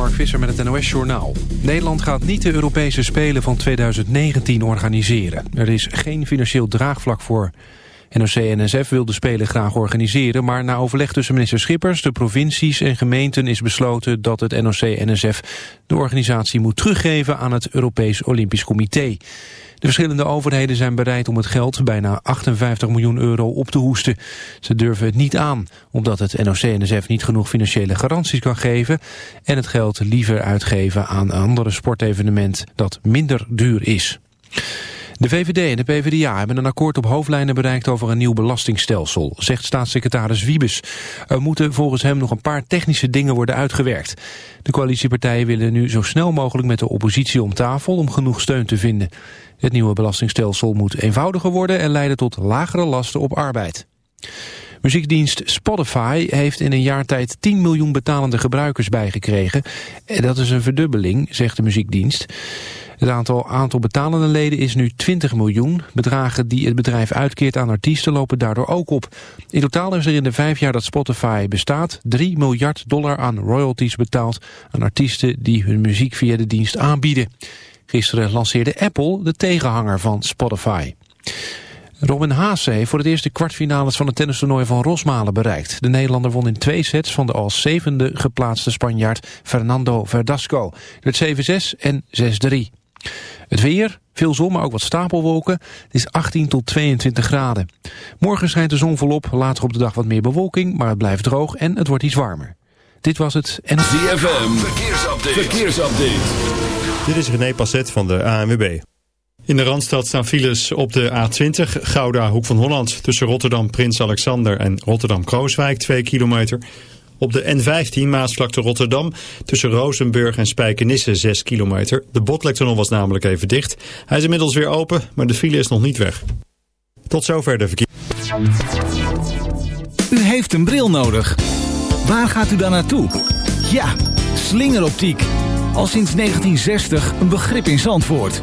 Mark Visser met het NOS Journaal. Nederland gaat niet de Europese Spelen van 2019 organiseren. Er is geen financieel draagvlak voor. NOC-NSF wil de Spelen graag organiseren... maar na overleg tussen minister Schippers, de provincies en gemeenten... is besloten dat het NOC-NSF de organisatie moet teruggeven... aan het Europees Olympisch Comité. De verschillende overheden zijn bereid om het geld, bijna 58 miljoen euro, op te hoesten. Ze durven het niet aan, omdat het NOC-NSF niet genoeg financiële garanties kan geven en het geld liever uitgeven aan een andere sportevenement dat minder duur is. De VVD en de PvdA hebben een akkoord op hoofdlijnen bereikt over een nieuw belastingstelsel, zegt staatssecretaris Wiebes. Er moeten volgens hem nog een paar technische dingen worden uitgewerkt. De coalitiepartijen willen nu zo snel mogelijk met de oppositie om tafel om genoeg steun te vinden. Het nieuwe belastingstelsel moet eenvoudiger worden en leiden tot lagere lasten op arbeid. Muziekdienst Spotify heeft in een jaar tijd 10 miljoen betalende gebruikers bijgekregen. En dat is een verdubbeling, zegt de muziekdienst. Het aantal, aantal betalende leden is nu 20 miljoen. Bedragen die het bedrijf uitkeert aan artiesten lopen daardoor ook op. In totaal is er in de vijf jaar dat Spotify bestaat 3 miljard dollar aan royalties betaald aan artiesten die hun muziek via de dienst aanbieden. Gisteren lanceerde Apple de tegenhanger van Spotify. Robin Haase heeft voor het eerst de kwartfinales van het tennistoernooi van Rosmalen bereikt. De Nederlander won in twee sets van de als zevende geplaatste Spanjaard Fernando Verdasco. Het 7-6 en 6-3. Het weer, veel zon, maar ook wat stapelwolken. Het is 18 tot 22 graden. Morgen schijnt de zon volop, later op de dag wat meer bewolking, maar het blijft droog en het wordt iets warmer. Dit was het en... ZFM, verkeersupdate. verkeersupdate. Dit is René Passet van de ANWB. In de Randstad staan files op de A20 Gouda Hoek van Holland... tussen Rotterdam Prins Alexander en Rotterdam-Krooswijk 2 kilometer. Op de N15 Maasvlakte Rotterdam tussen Rozenburg en Spijkenisse 6 kilometer. De Botlektunnel was namelijk even dicht. Hij is inmiddels weer open, maar de file is nog niet weg. Tot zover de verkeer. U heeft een bril nodig. Waar gaat u dan naartoe? Ja, slingeroptiek al sinds 1960 een begrip in Zandvoort.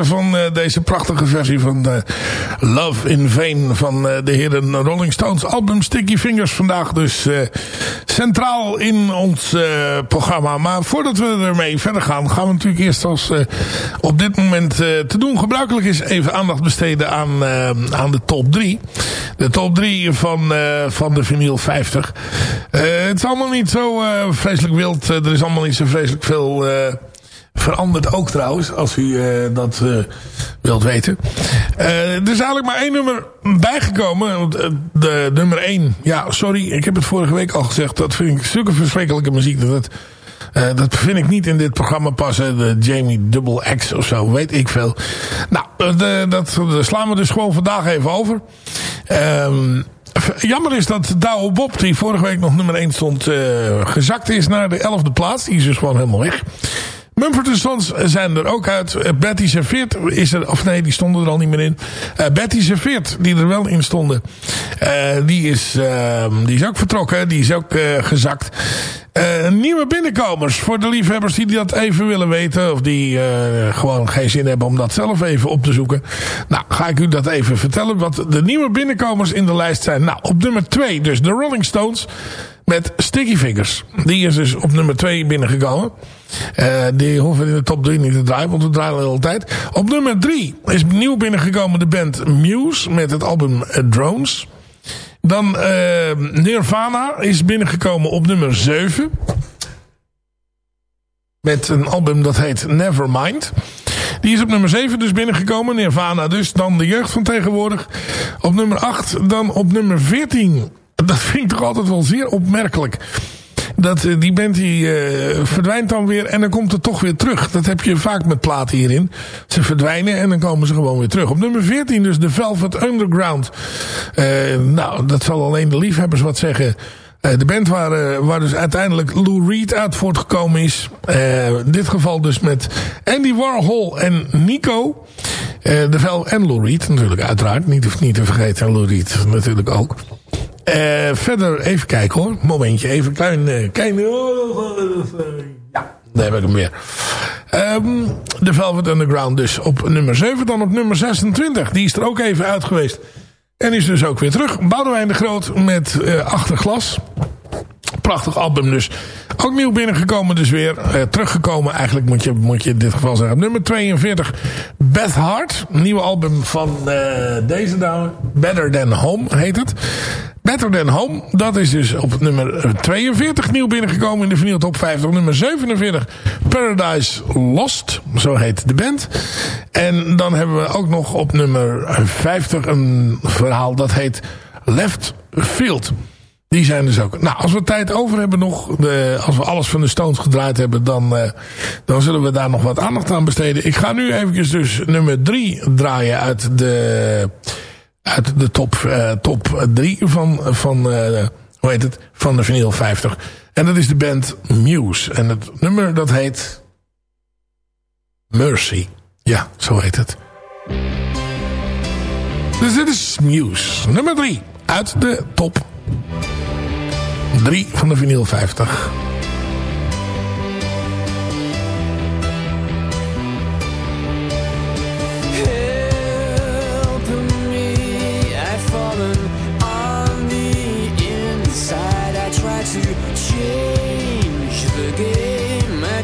Van uh, deze prachtige versie van uh, Love in Vain van de heren Rolling Stones album Sticky Fingers. Vandaag dus centraal in ons programma. Maar voordat we ermee verder gaan, gaan we natuurlijk eerst als op dit moment te doen gebruikelijk is even aandacht besteden aan, aan de top 3. De top 3 van, van de vinyl 50. het is allemaal niet zo vreselijk wild. er is allemaal niet zo vreselijk veel veranderd ook trouwens. Als u uh, dat uh, wilt weten. er is eigenlijk maar één nummer bijgekomen. De nummer 1. Ja, sorry. Ik heb het vorige week al gezegd. Dat vind ik zulke verschrikkelijke muziek. Dat, dat vind ik niet in dit programma passen. De Jamie Double X of zo. Weet ik veel. Nou, de, dat, slaan we dus gewoon vandaag even over. Um, Jammer is dat Douwe Bob, die vorige week nog nummer 1 stond, gezakt is naar de 11e plaats. Die is dus gewoon helemaal weg. Mumford Sons zijn er ook uit. Uh, Betty Serveert is er, of nee, die stonden er al niet meer in. Uh, Betty Serveert, die er wel in stonden, uh, die, is, ehm, die is ook vertrokken. Die is ook gezakt. Nieuwe binnenkomers voor de liefhebbers die dat even willen weten. Of die gewoon geen zin hebben om dat zelf even op te zoeken. Nou, ga ik u dat even vertellen. Wat de nieuwe binnenkomers in de lijst zijn. Nou, op nummer 2 dus de Rolling Stones met Sticky Fingers. Die is dus op nummer 2 binnengekomen. Uh, die hoeven in de top 3 niet te draaien, want we draaien de hele tijd. Op nummer 3 is nieuw binnengekomen de band Muse met het album Drones. Dan uh, Nirvana is binnengekomen op nummer 7. Met een album dat heet Nevermind. Die is op nummer 7 dus binnengekomen. Nirvana dus. Dan de jeugd van tegenwoordig. Op nummer 8. Dan op nummer 14. Dat vind ik toch altijd wel zeer opmerkelijk dat, eh, die band die uh, verdwijnt dan weer en dan komt het toch weer terug. Dat heb je vaak met platen hierin. Ze verdwijnen en dan komen ze gewoon weer terug. Op nummer 14 dus de Velvet Underground. Uh, nou, dat zal alleen de liefhebbers wat zeggen. De band waar, waar dus uiteindelijk Lou Reed uit voortgekomen is. in dit geval dus met Andy Warhol en Nico. de Vel en Lou Reed natuurlijk uiteraard. Niet, niet te vergeten Lou Reed natuurlijk ook. Uh, verder even kijken hoor. Momentje, even klein... Uh, klein ja, daar heb ik hem weer. Um, de Velvet Underground dus op nummer 7. Dan op nummer 26. Die is er ook even uit geweest. En is dus ook weer terug. Boudewijn de Groot met uh, Achterglas. Prachtig album dus. Ook nieuw binnengekomen dus weer. Teruggekomen eigenlijk moet je, moet je in dit geval zeggen. Nummer 42. Beth Hart. Nieuwe album van uh, deze dame. Better Than Home heet het. Better Than Home. Dat is dus op nummer 42 nieuw binnengekomen in de vinyl top 50. Nummer 47 Paradise Lost. Zo heet de band. En dan hebben we ook nog op nummer 50 een verhaal dat heet Left Field. Die zijn dus ook... Nou, als we tijd over hebben nog... De, als we alles van de Stones gedraaid hebben... Dan, uh, dan zullen we daar nog wat aandacht aan besteden. Ik ga nu eventjes dus nummer 3 draaien uit de uit de top, uh, top 3 van, van, uh, hoe heet het, van de vinyl 50. En dat is de band Muse. En het nummer dat heet Mercy. Ja, zo heet het. Dus dit is Muse. Nummer 3 uit de top 3 van de vinyl 50.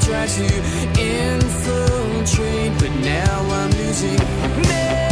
try to infiltrate, but now I'm losing.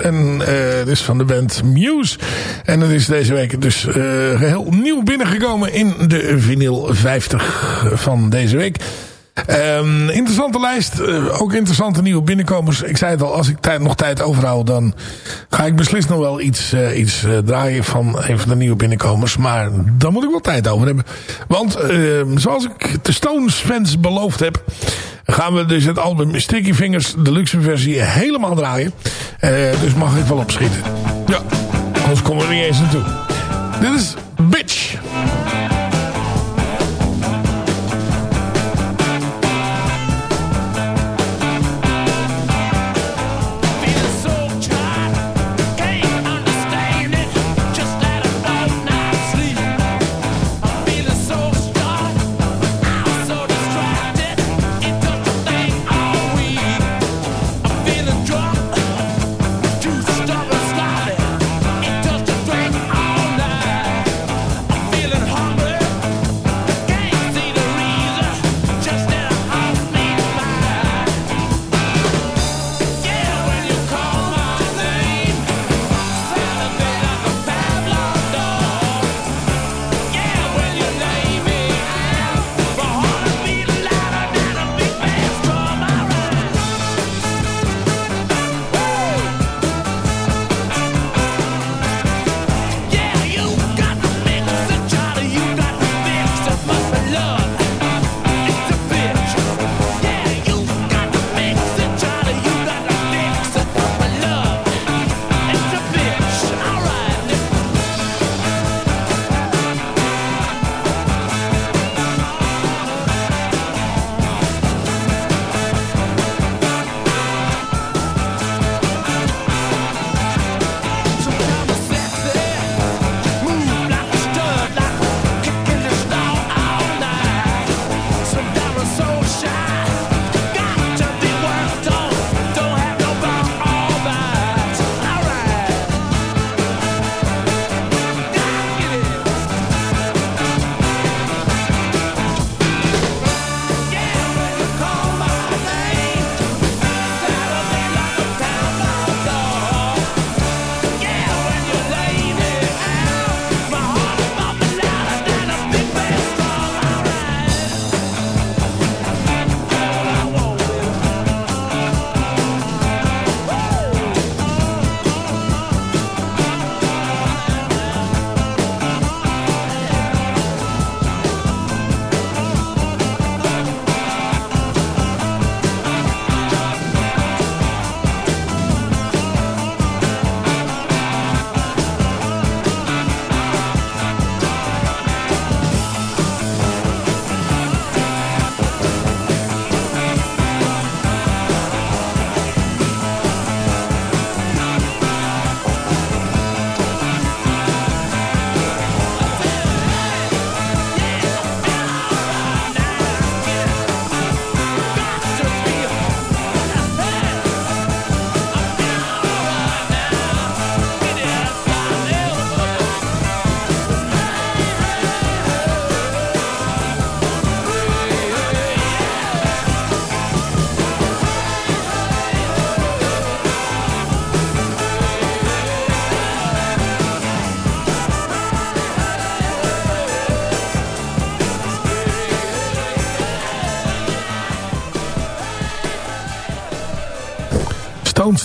En het is van de band Muse. En het is deze week dus uh, geheel nieuw binnengekomen in de vinyl 50 van deze week. Um, interessante lijst. Uh, ook interessante nieuwe binnenkomers. Ik zei het al, als ik tijd, nog tijd overhoud... dan ga ik beslist nog wel iets, iets draaien van een van de nieuwe binnenkomers. Maar daar moet ik wel tijd over hebben. Want zoals ik de Stones fans beloofd heb... gaan we dus het album Sticky Fingers, de luxe versie, helemaal draaien. Dus mag ik wel opschieten. Ja, anders komen we er niet eens naartoe. Dit is Bitch.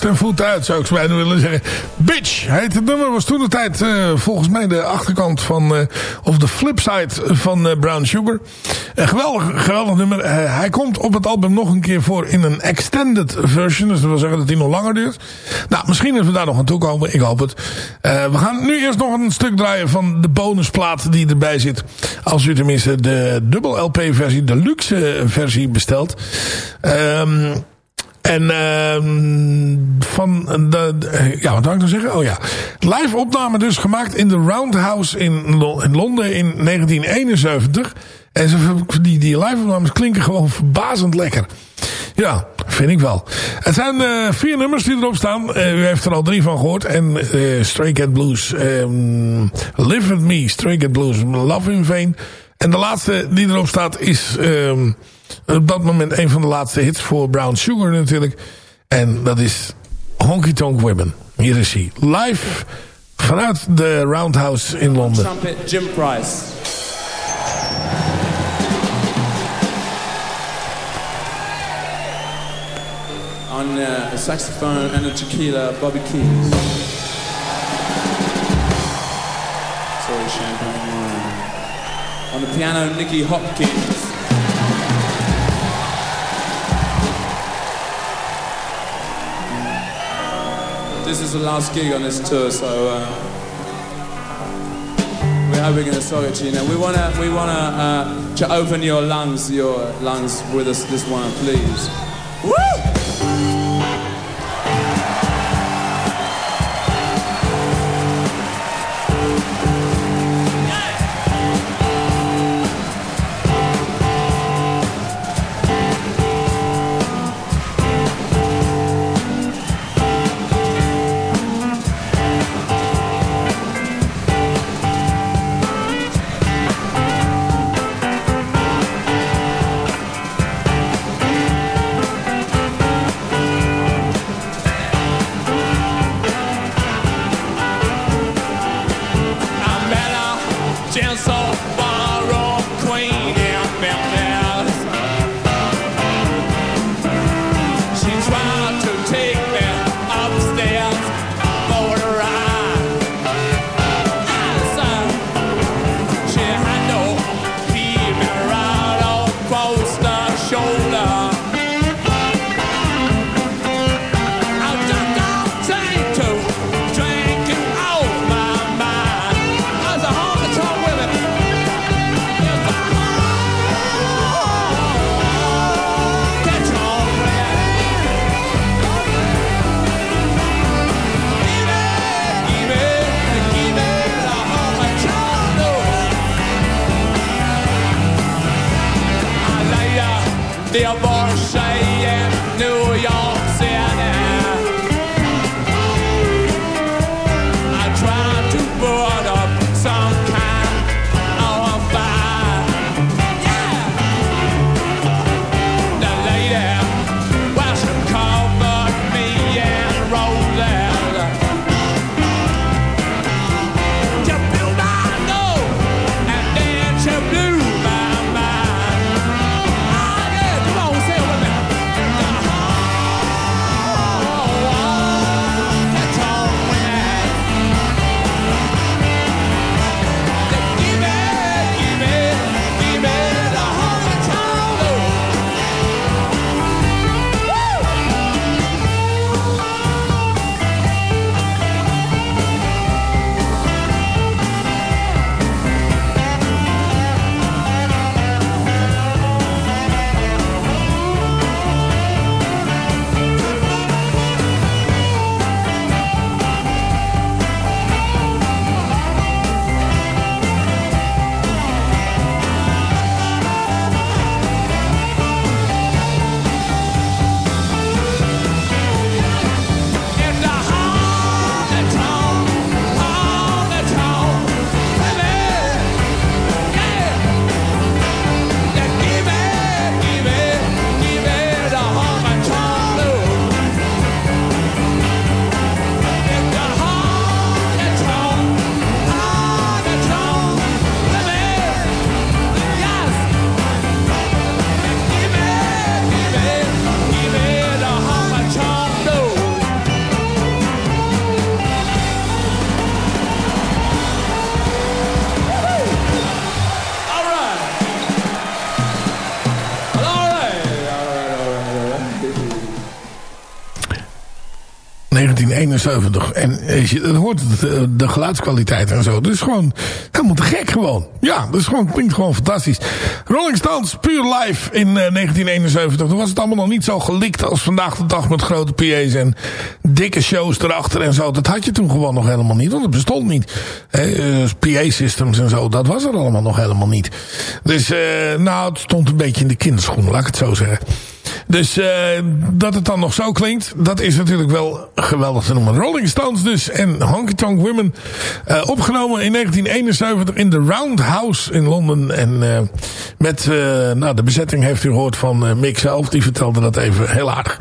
Ten voet uit, zou ik zo bijna willen zeggen. Bitch heet het nummer. Was toen de tijd uh, volgens mij de achterkant van... Uh, of de flipside van uh, Brown Sugar. Een geweldig, geweldig nummer. hij komt op het album nog een keer voor in een extended version. Dus dat wil zeggen dat hij nog langer duurt. Nou, misschien dat we daar nog aan toe komen. Ik hoop het. we gaan nu eerst nog een stuk draaien van de bonusplaat die erbij zit. Als u tenminste de dubbel LP versie, de luxe versie bestelt. Ehm... En uh, van de, ja, wat wil ik nou zeggen? Oh ja, live opname dus gemaakt in de Roundhouse in, in Londen in 1971. En die, die live opnames klinken gewoon verbazend lekker. Ja, vind ik wel. Het zijn uh, vier nummers die erop staan. Uh, u heeft er al drie van gehoord. En uh, Stray Cat Blues, um, Live With Me, Stray Cat Blues, Love in Vain. En de laatste die erop staat is... Um, op dat moment een van de laatste hits voor Brown Sugar natuurlijk. En dat is Honky Tonk Women. Hier is hij. Live vanuit de Roundhouse in Londen. Trumpet Jim Price. On uh, a saxophone and a tequila, Bobby Keys. Sorry, champagne. On the piano, Nicky Hopkins. This is the last gig on this tour, so uh, we're going to you. Now we want to we want to uh, to open your lungs, your lungs with us this one, please. Woo! 1971. En dat hoort, de, de geluidskwaliteit en zo. Is gewoon helemaal te gek gewoon. Ja, dat gewoon, klinkt gewoon fantastisch. Rolling Stones, puur live in eh, 1971. Toen was het allemaal nog niet zo gelikt als vandaag de dag met grote PA's en dikke shows erachter en zo. Dat had je toen gewoon nog helemaal niet, want het bestond niet. Eh, PA-systems en zo, dat was er allemaal nog helemaal niet. Dus, eh, nou, het stond een beetje in de kinderschoenen, laat ik het zo zeggen. Dus uh, dat het dan nog zo klinkt, dat is natuurlijk wel geweldig te noemen. Rolling Stones dus en Honky Tonk Women. Uh, opgenomen in 1971 in de Roundhouse in Londen. En uh, met, nou de bezetting heeft u gehoord van Mick zelf. Die vertelde dat even heel aardig.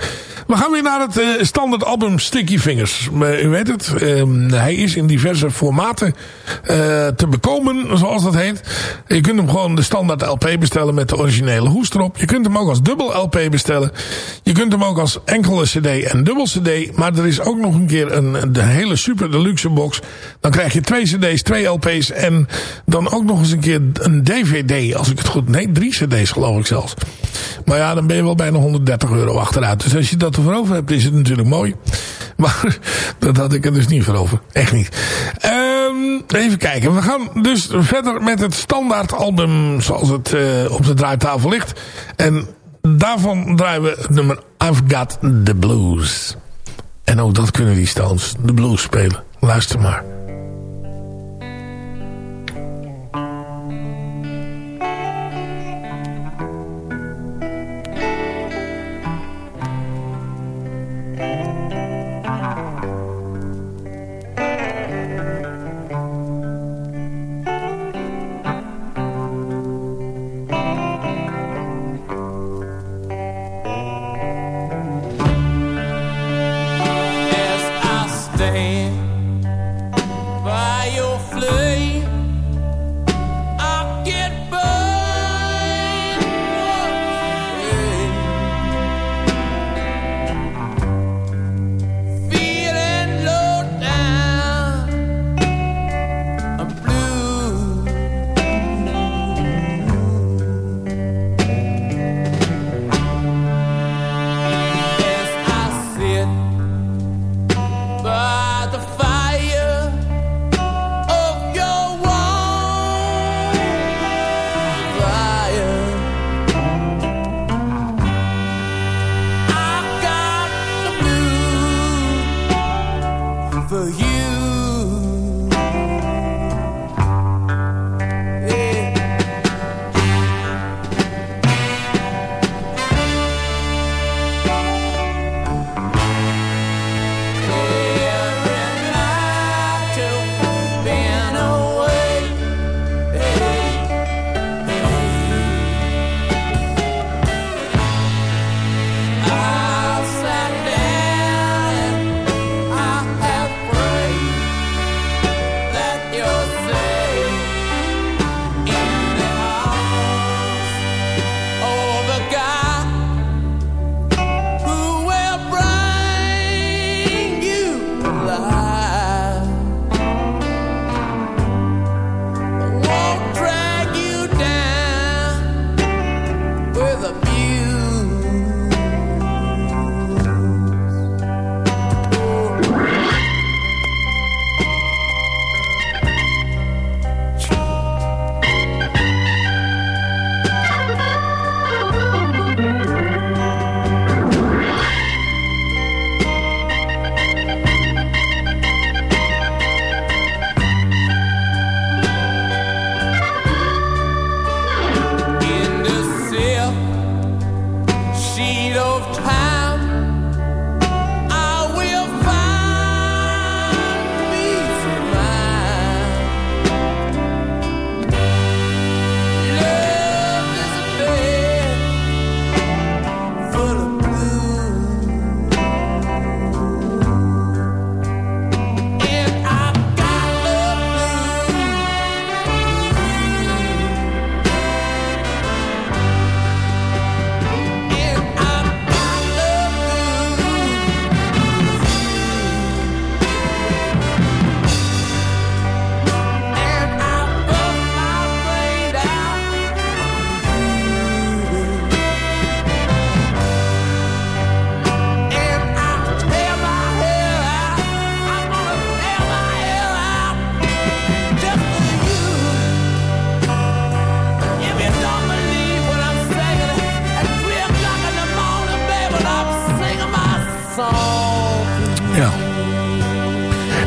We gaan weer naar het eh, standaard album Sticky Fingers. U weet het, ehm, hij is in diverse formaten eh, te bekomen, zoals dat heet. Je kunt hem gewoon de standaard LP bestellen met de originele hoes erop. Je kunt hem ook als dubbel LP bestellen. Je kunt hem ook als enkele cd en dubbel cd. Maar er is ook nog een keer een, de hele super deluxe box. Dan krijg je twee cd's, twee LP's en dan ook nog eens een keer een dvd. Als ik het goed... Nee, drie cd's geloof ik zelfs. Maar ja, dan ben je wel bijna 130 euro achteruit. Dus als je dat ervoor over hebt, is het natuurlijk mooi. Maar dat had ik er dus niet voor over. Echt niet. Ehm, even kijken. We gaan dus verder met het standaard album zoals het eh, op de draaitafel ligt. En daarvan draaien we nummer I've Got The Blues. En ook dat kunnen die Stones, de blues spelen. Luister maar.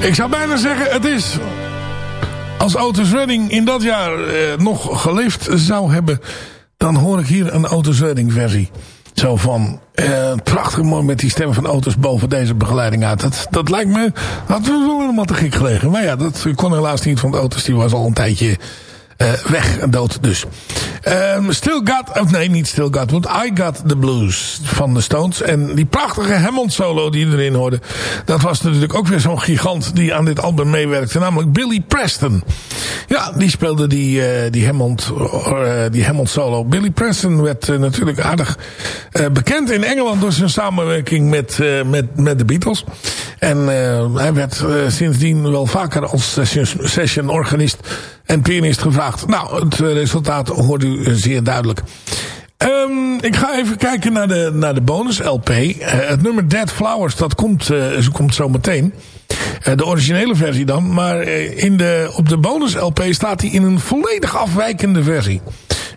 Ik zou bijna zeggen, het is... Als Otis Redding in dat jaar eh, nog geleefd zou hebben... dan hoor ik hier een Otis Redding versie. Zo van, eh, prachtig mooi met die stem van Otis boven deze begeleiding uit. Dat, dat lijkt me, dat was wel helemaal te gek gelegen. Maar ja, dat kon helaas niet, want Otis die was al een tijdje eh, weg, dood dus. Ehm, Still Got, of nee niet Still Got, want I Got The Blues van de Stones. En die prachtige Hammond solo die erin hoorde. Dat was natuurlijk ook weer zo'n gigant die aan dit album meewerkte. Namelijk Billy Preston. Ja, die speelde die, uh, die, Hammond, uh, die Hammond solo. Billy Preston werd natuurlijk aardig bekend in Engeland door zijn samenwerking met, met, met de Beatles. En hij werd sindsdien wel vaker als session, session organist en pianist gevraagd. Nou, het resultaat hoort u zeer duidelijk. Um, ik ga even kijken naar de, naar de bonus LP. Het nummer Dead Flowers, dat komt, uh, komt zo meteen. De originele versie dan. Maar in de, op de bonus LP staat hij in een volledig afwijkende versie.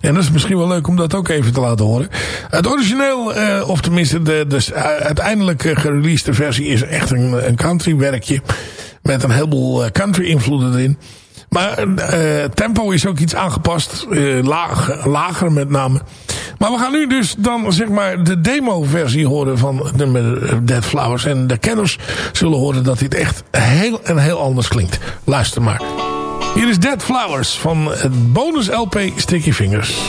En dat is misschien wel leuk om dat ook even te laten horen. Het origineel, of tenminste de, de uiteindelijk gereleasede versie is echt een, een country werkje. Met een heleboel country invloeden erin. Maar tempo is ook iets aangepast. Lager met name. Maar we gaan nu dus dan zeg maar de demo versie horen van nummer Dead Flowers. En de kenners zullen horen dat dit echt heel en heel anders klinkt. Luister maar. Hier is Dead Flowers van het bonus LP Sticky Fingers.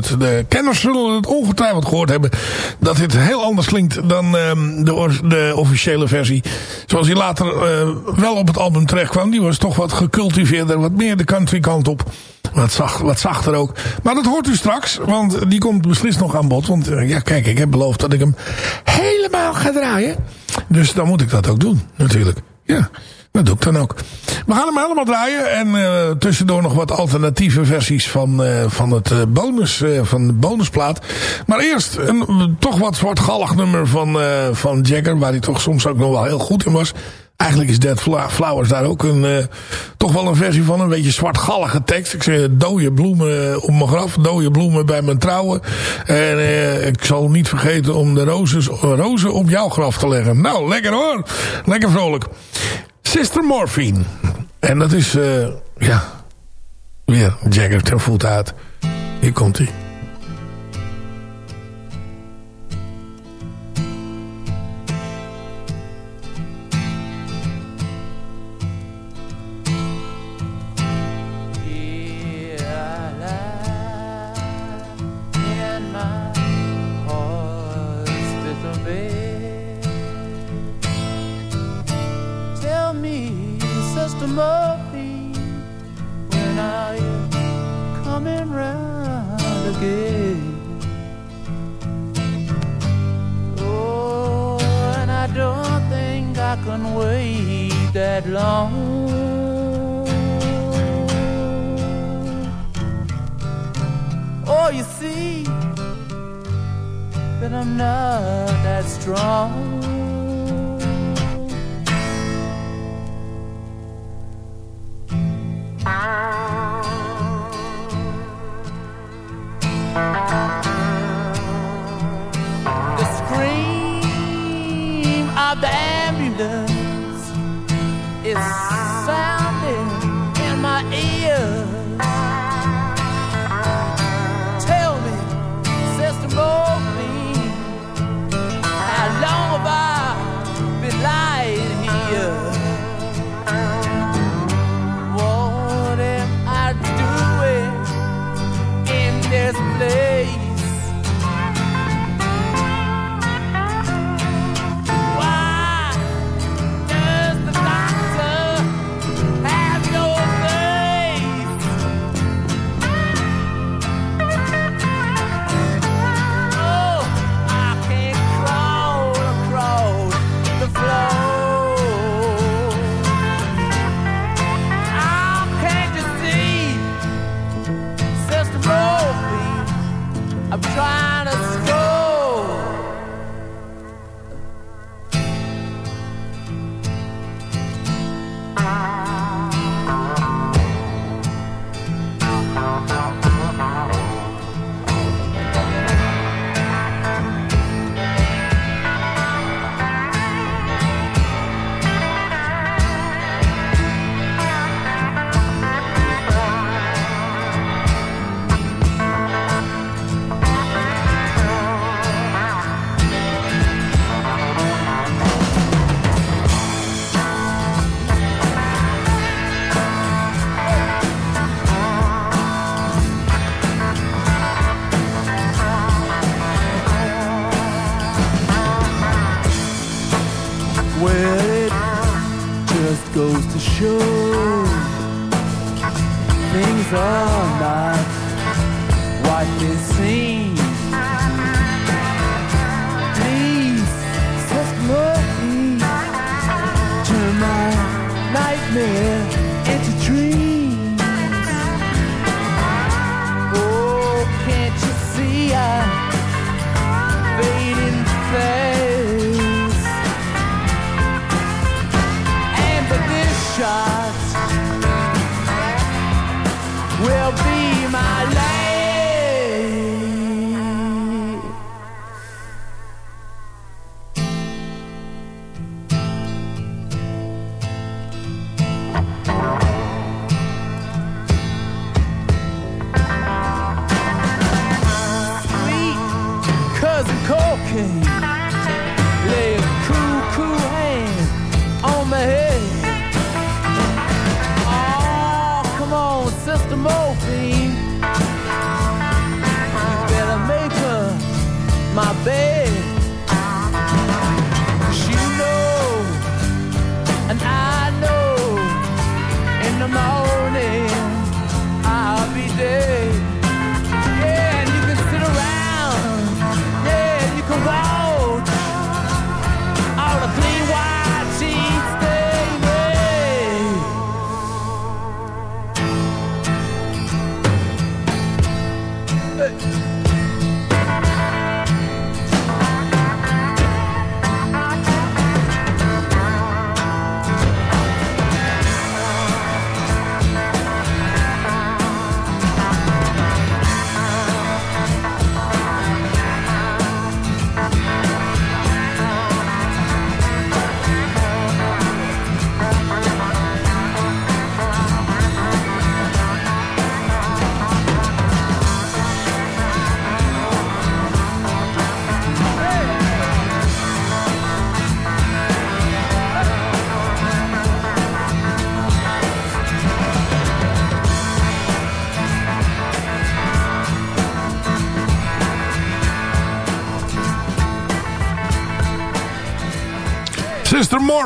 De kenners zullen het ongetwijfeld gehoord hebben... dat dit heel anders klinkt dan uh, de, de, officiële versie. Zoals die later uh, wel op het album terecht kwam. Die was toch wat gecultiveerder, wat meer de country kant op. Wat, zacht, wat zachter ook. Maar dat hoort u straks, want die komt beslist nog aan bod. Want ja, kijk, ik heb beloofd dat ik hem helemaal ga draaien. Dus dan moet ik dat ook doen, natuurlijk. Ja. Dat doe ik dan ook. We gaan hem helemaal draaien. En uh, tussendoor nog wat alternatieve versies van, uh, van, het, uh, bonus, van de bonusplaat. Maar eerst een toch wat zwartgallig nummer van, van Jagger. Waar hij toch soms ook nog wel heel goed in was. Eigenlijk is Dead Flowers daar ook een, toch wel een versie van. Een beetje zwartgallige tekst. Ik zeg dode bloemen op mijn graf. Dode bloemen bij mijn trouwen. En ik zal niet vergeten om de rozen, rozen op jouw graf te leggen. Nou, lekker hoor. Lekker vrolijk. Sister Morphine. En dat is, uh, ja, weer Jagger ten voet uit. Hier komt hij. some when are you coming round again? Oh, and I don't think I can wait that long. Oh, you see that I'm not that strong.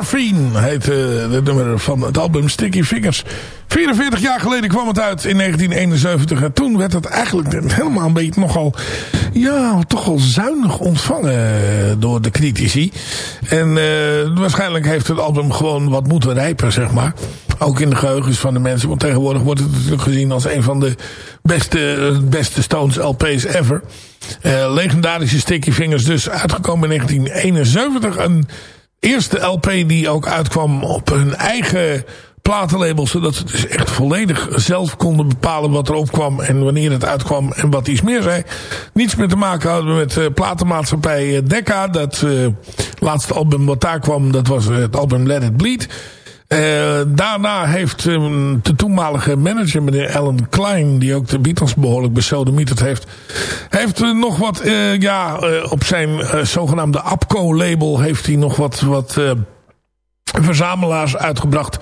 Morphine heet uh, het nummer van het album Sticky Fingers. 44 jaar geleden kwam het uit in 1971. En toen werd het eigenlijk helemaal een beetje nogal... Ja, toch wel zuinig ontvangen door de critici. En uh, waarschijnlijk heeft het album gewoon wat moeten rijpen, zeg maar. Ook in de geheugens van de mensen. Want tegenwoordig wordt het natuurlijk gezien als een van de beste, beste Stones LP's ever. Uh, legendarische Sticky Fingers dus uitgekomen in 1971. Een eerste LP die ook uitkwam op hun eigen platenlabel. Zodat ze dus echt volledig zelf konden bepalen wat erop kwam. En wanneer het uitkwam en wat iets meer zei. Niets meer te maken hadden met uh, platenmaatschappij Decca. Dat uh, laatste album wat daar kwam, dat was het album Let It Bleed. Uh, daarna heeft um, de toenmalige manager, meneer Alan Klein, die ook de Beatles behoorlijk besodemieterd heeft, heeft nog wat, uh, ja, op zijn zogenaamde APCO-label heeft hij nog wat, wat verzamelaars uitgebracht.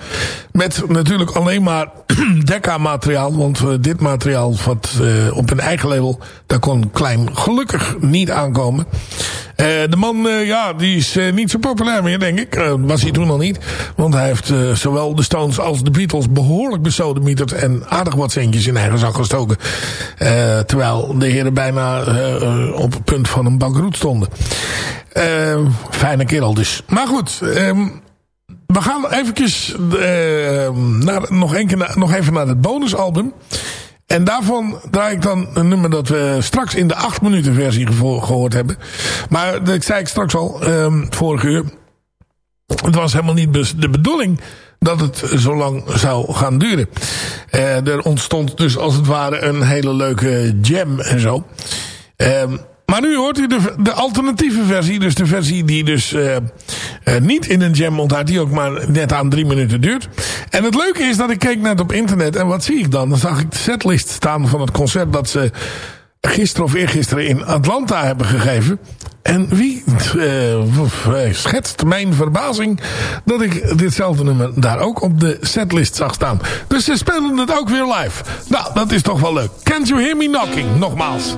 Met natuurlijk alleen maar Decca materiaal. Want uh, dit materiaal wat, uh, op een eigen label, daar kon Klein gelukkig niet aankomen. Uh, de man, ja, die is niet zo populair meer, denk ik. was hij toen al niet. Want hij heeft zowel de Stones als de Beatles behoorlijk besodemieterd. En aardig wat centjes in eigen zak gestoken. terwijl de heren bijna op het punt van een bankroet stonden. fijne kerel dus. Maar goed... Um, we gaan eventjes uh, naar, nog, keer nog even naar het bonusalbum. En daarvan draai ik dan een nummer dat we straks in de 8 minuten versie gehoord hebben. Maar dat zei ik straks al, um, vorige uur. Het was helemaal niet de bedoeling dat het zo lang zou gaan duren. Uh, er ontstond dus als het ware een hele leuke jam en zo. Um, maar nu hoort u de, de alternatieve versie. Dus de versie die dus uh, uh, niet in een jam onthoudt. Die ook maar net aan drie minuten duurt. En het leuke is dat ik keek net op internet. En wat zie ik dan? Dan zag ik de setlist staan van het concert dat ze gisteren of eergisteren in Atlanta hebben gegeven. En wie uh, schetst mijn verbazing dat ik ditzelfde nummer daar ook op de setlist zag staan. Dus ze spelen het ook weer live. Nou, dat is toch wel leuk. Can't you hear me knocking? Nogmaals.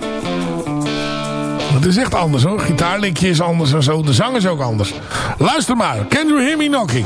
Het is echt anders hoor. Gitaarlinkje is anders en zo. De zang is ook anders. Luister maar. Can you hear me knocking?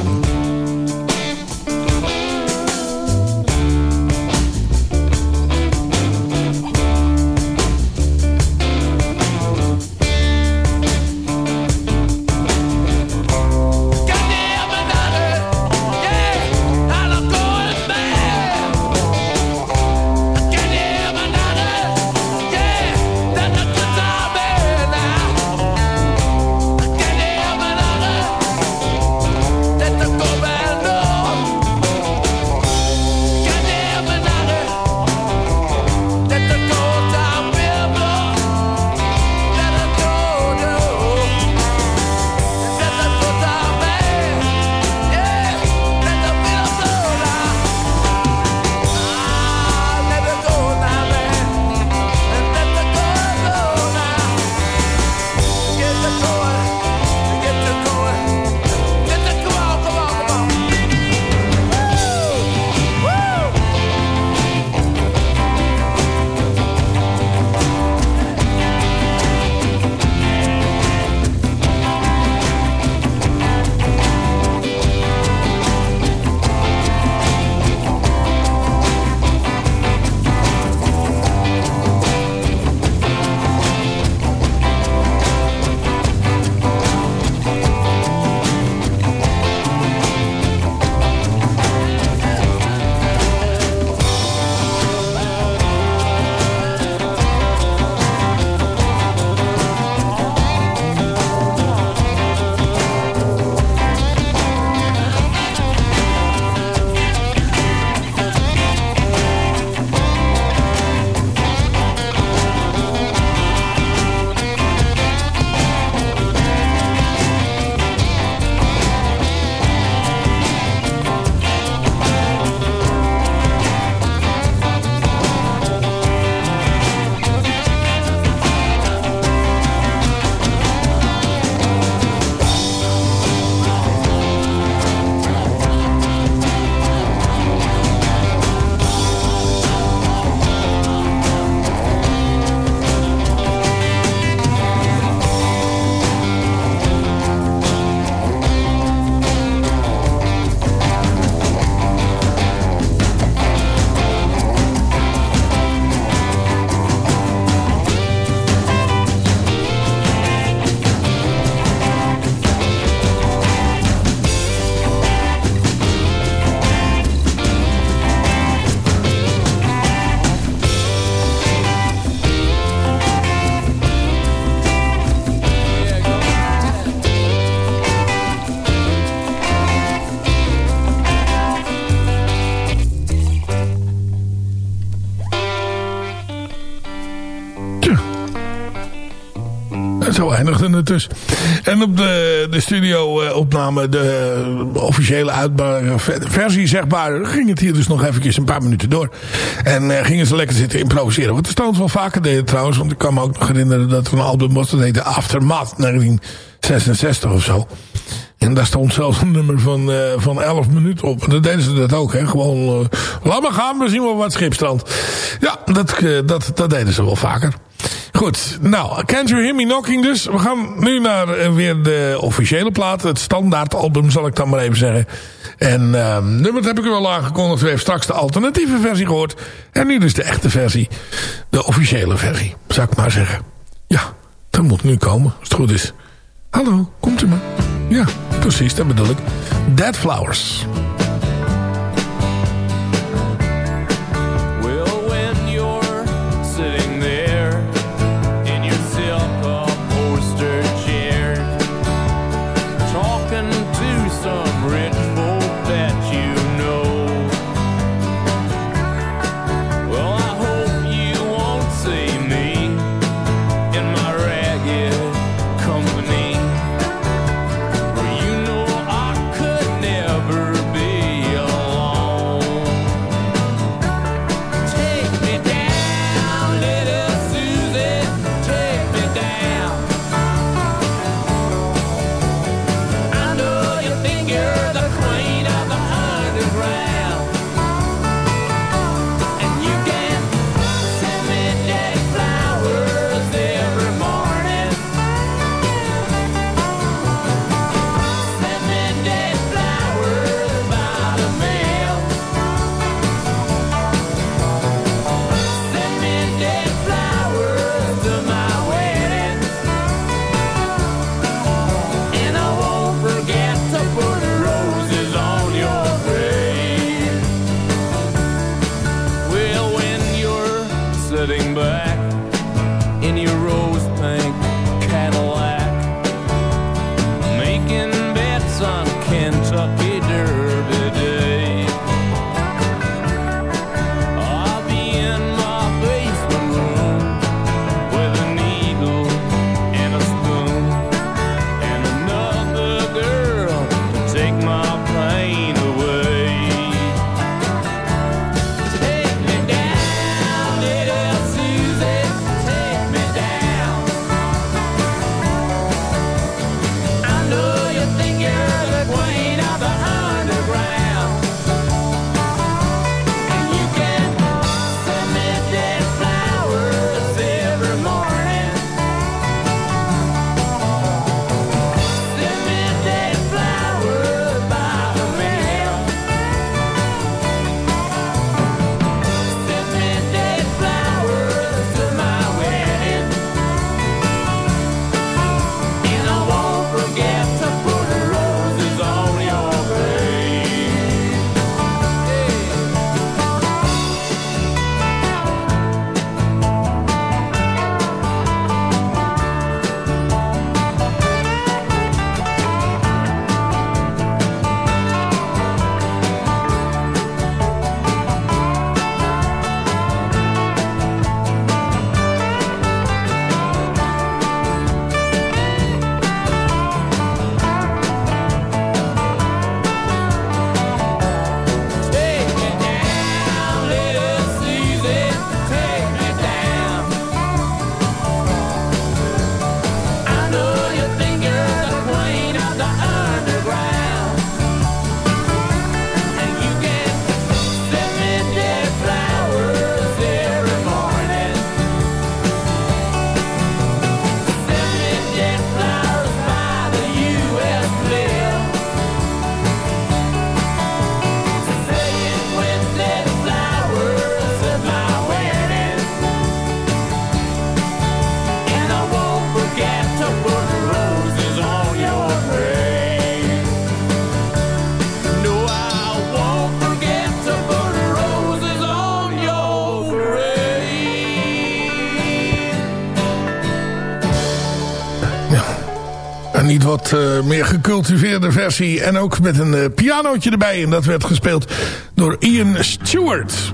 Zo eindigde het dus. En op de, de studio-opname, de officiële uitbare versie, zeg maar, ging het hier dus nog eventjes een paar minuten door. En uh, gingen ze lekker zitten improviseren. Wat de Stones wel vaker deden trouwens, want ik kan me ook nog herinneren dat er een album was, dat heette Aftermath 1966 of zo. En daar stond zelfs een nummer van, van 11 minuten op. En dan deden ze dat ook, hè. Gewoon, uh, laat gaan, we zien wel wat schipstrand. Ja, dat, dat, dat deden ze wel vaker. Goed, nou, Can't You Hear Me Knocking dus. We gaan nu naar weer de officiële plaat. Het standaard album, zal ik dan maar even zeggen. En uh, nummer heb ik u al aangekondigd. U heeft straks de alternatieve versie gehoord. En nu dus de echte versie. De officiële versie, zou ik maar zeggen. Ja, dat moet nu komen, als het goed is. Hallo, komt u maar. Ja, precies, dat bedoel ik. Dead Flowers. Uh, meer gecultiveerde versie. En ook met een uh, pianootje erbij. En dat werd gespeeld door Ian Stewart.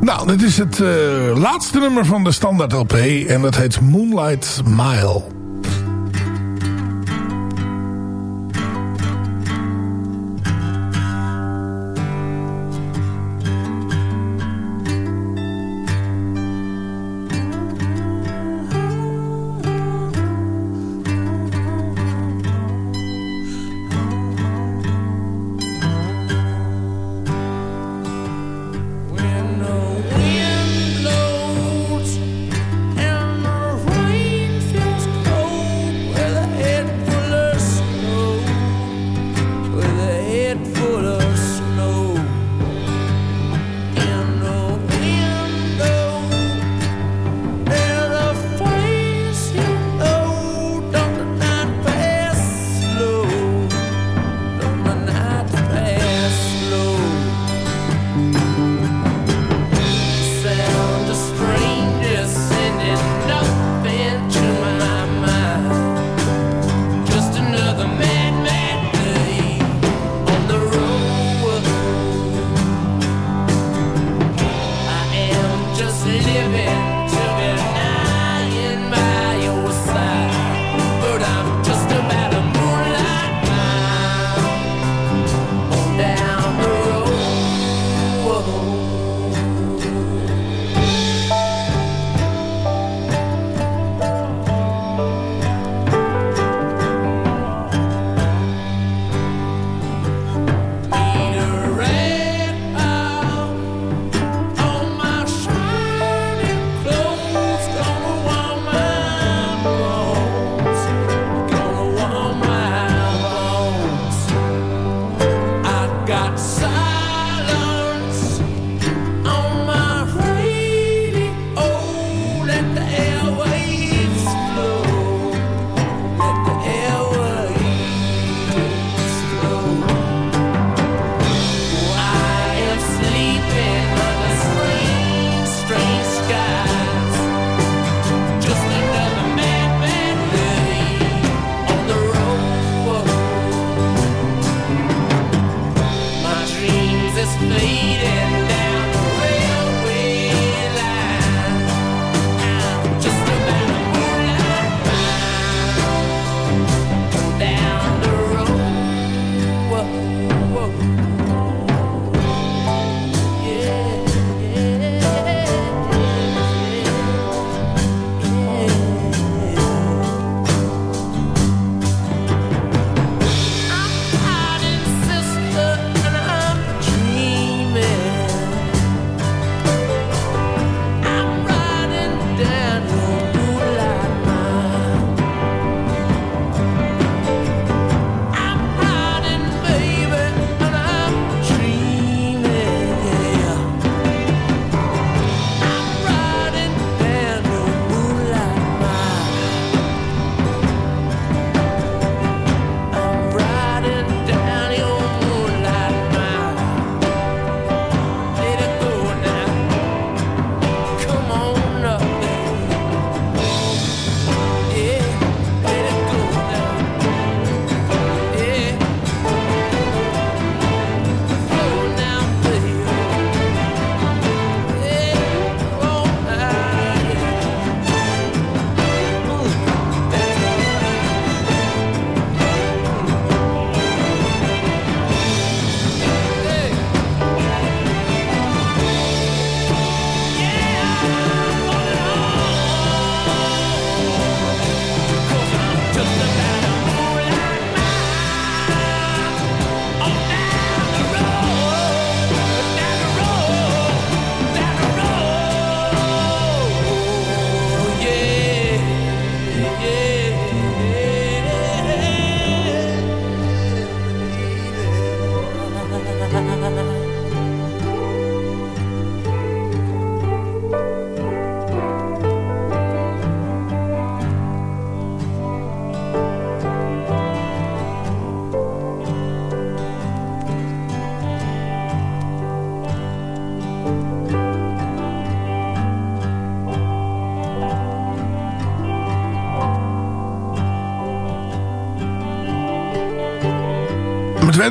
Nou, dit is het uh, laatste nummer van de standaard LP. En dat heet Moonlight Mile.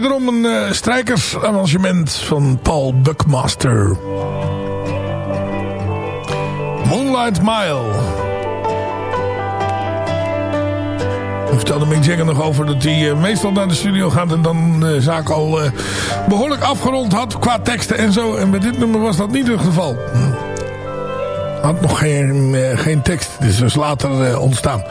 Wederom een uh, strijkersarrangement van Paul Buckmaster. Moonlight Mile. Ik vertelde Mick Jagger nog over dat hij uh, meestal naar de studio gaat... en dan de zaak al behoorlijk afgerond had qua teksten en zo. En bij dit nummer was dat niet het geval. Had nog geen, geen tekst, dus is later ontstaan.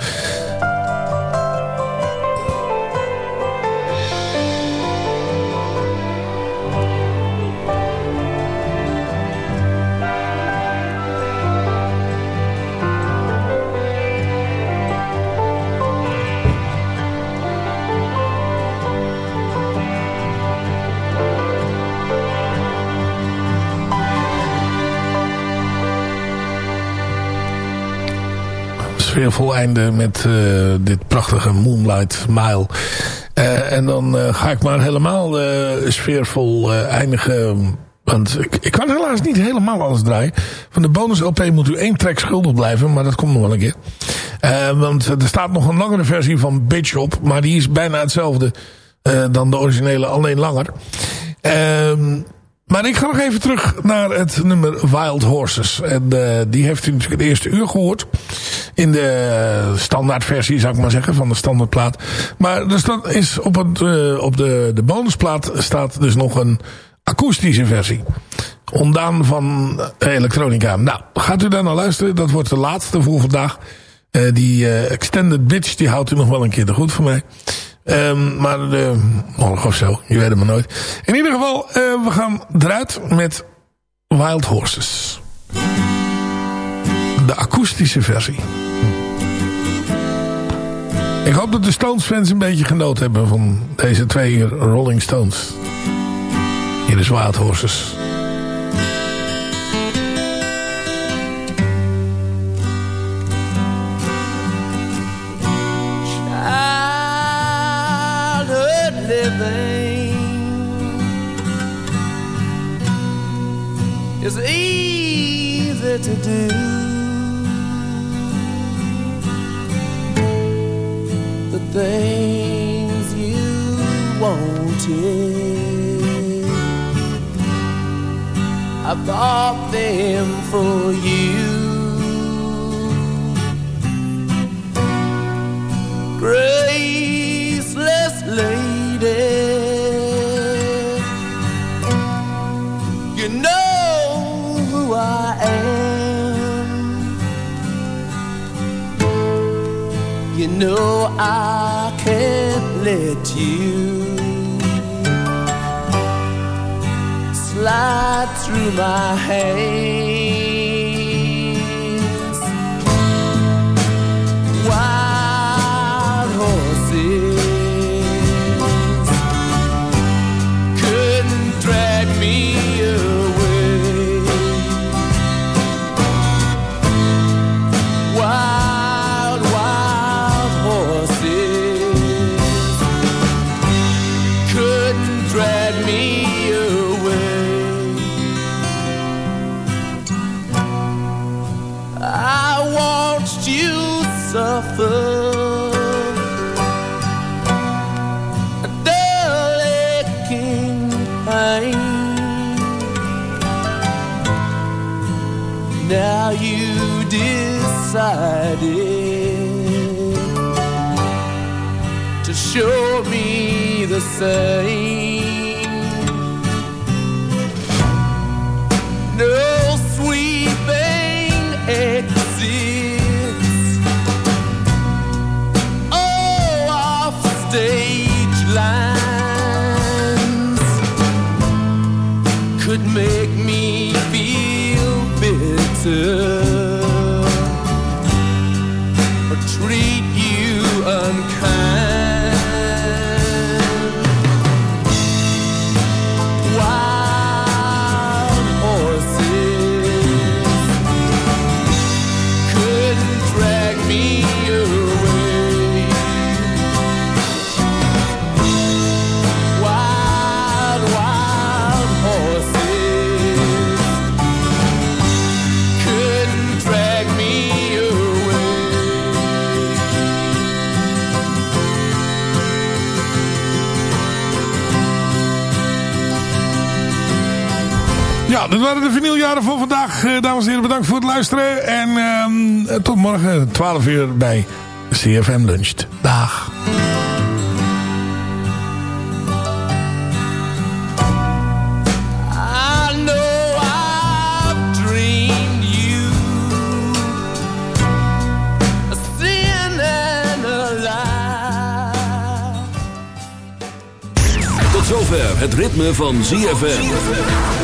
Sfeervol einde met uh, dit prachtige Moonlight Mile. Uh, en dan uh, ga ik maar helemaal sfeervol eindigen. Want ik, ik kan helaas niet helemaal alles draaien. Van de bonus LP moet u één track schuldig blijven. Maar dat komt nog wel een keer. want er staat nog een langere versie van Bitch op. Maar die is bijna hetzelfde dan de originele. Alleen langer. Ehm, maar ik ga nog even terug naar het nummer Wild Horses. En die heeft u natuurlijk het eerste uur gehoord. In de standaardversie zou ik maar zeggen. Van de standaardplaat. Maar er staat, is op, het, uh, op de, de bonusplaat staat dus nog een akoestische versie. Ondaan van elektronica. Nou, gaat u daar naar luisteren. Dat wordt de laatste voor vandaag. Uh, die Extended Bitch die houdt u nog wel een keer te goed voor mij. Um, maar uh, morgen of zo. Je weet het maar nooit. In ieder geval, we gaan eruit met Wild Horses. De akoestische versie. Ik hoop dat de Stones fans een beetje genoten hebben van deze twee Rolling Stones. Hier is Wild I bought them for you. Graceless lady. You know who I am. You know I can't let you light through my hair. Now you decided to show me the same. Vinyljaren voor vandaag. Eh, dames en heren, bedankt voor het luisteren. En ehm, tot morgen 12 uur bij CFM Luncht. Dag. I know I've dreamed you a sin and a lie. Tot zover het ritme van ZFM.